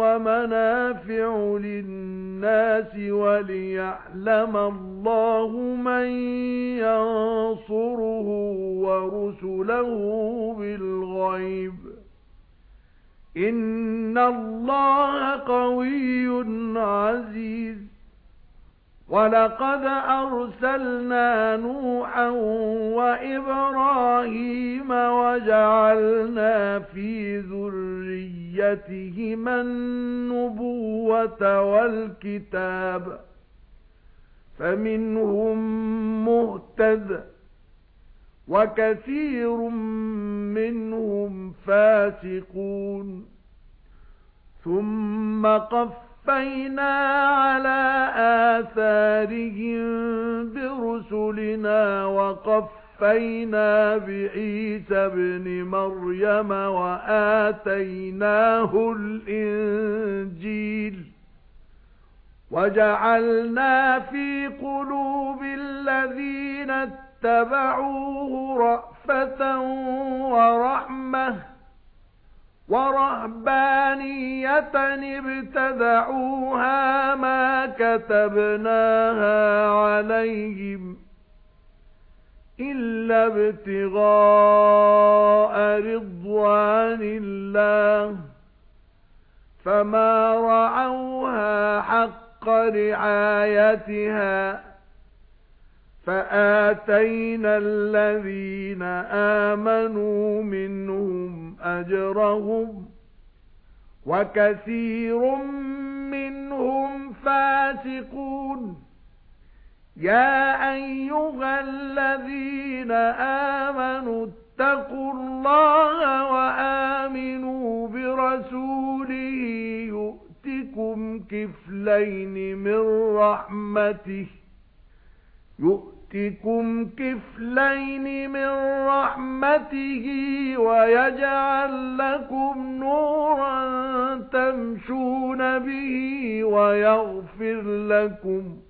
وَمَنَافِعُ لِلنَّاسِ وَلِيَعْلَمَ اللَّهُ مَن يَنصُرُهُ وَرُسُلَهُ بِالْغَيْبِ. إِنَّ اللَّهَ قَوِيٌّ عَزِيزٌ. وَلَقَدْ أَرْسَلْنَا نُوحًا وَإِبْرَاهِيمَ وَجَعَلْنَا فِي ذُرِّيَّتِهِمَا النُّبُوَّةَ وَالْكِتَابَ فَمِنْهُم مُّهْتَدٍ وَكَثِيرٌ مِنْهُمْ فَاسِقُونَ ثُمَّ قَفَّ وَقَفَّيْنَا عَلَى آثَارِهِم بِرُسُلِنَا وَقَفَّيْنَا بِعِيسَى ابْنِ مَرْيَمَ وَآتَيْنَاهُ الْإِنْجِيلَ وَجَعَلْنَا فِي قُلُوبِ الَّذِينَ اتَّبَعُوهُ رَأْفَةً وَرَحْمَةً وَرَهْبَانِيَّةً ابْتَدَعُوهَا مَا كَتَبْنَاهَا عَلَيْهِمْ إِلَّا ابْتِغَاءَ رِضْوَانِ اللَّهِ فَمَا رَعَوْهَا حَقَّ رِعَايَتِهَا فَآتَيْنَا الَّذِينَ آمَنُوا مِنْهُمْ أَجْرَهُمْ وَكَثِيرٌ مِنْهُمْ فَاسِقُونَ يَا أَيُّهَا الَّذِينَ آمَنُوا اتَّقُوا اللَّهَ وَآمِنُوا بِرَسُولِهِ يُؤْتِكُمْ كِفْلَيْنِ مِنْ رَحْمَتِهِ يُؤْتِكُمْ كِفْلَيْنِ مِنْ رَحْمَتِهِ وَيَجْعَلْ لَكُمْ نُورًا تَمْشُونَ بِهِ وَيَغْفِرْ لَكُمْ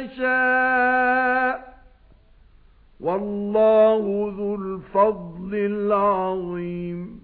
يَشَاءُ. وَاللَّهُ ذُو الْفَضْلِ الْعَظِيمِ.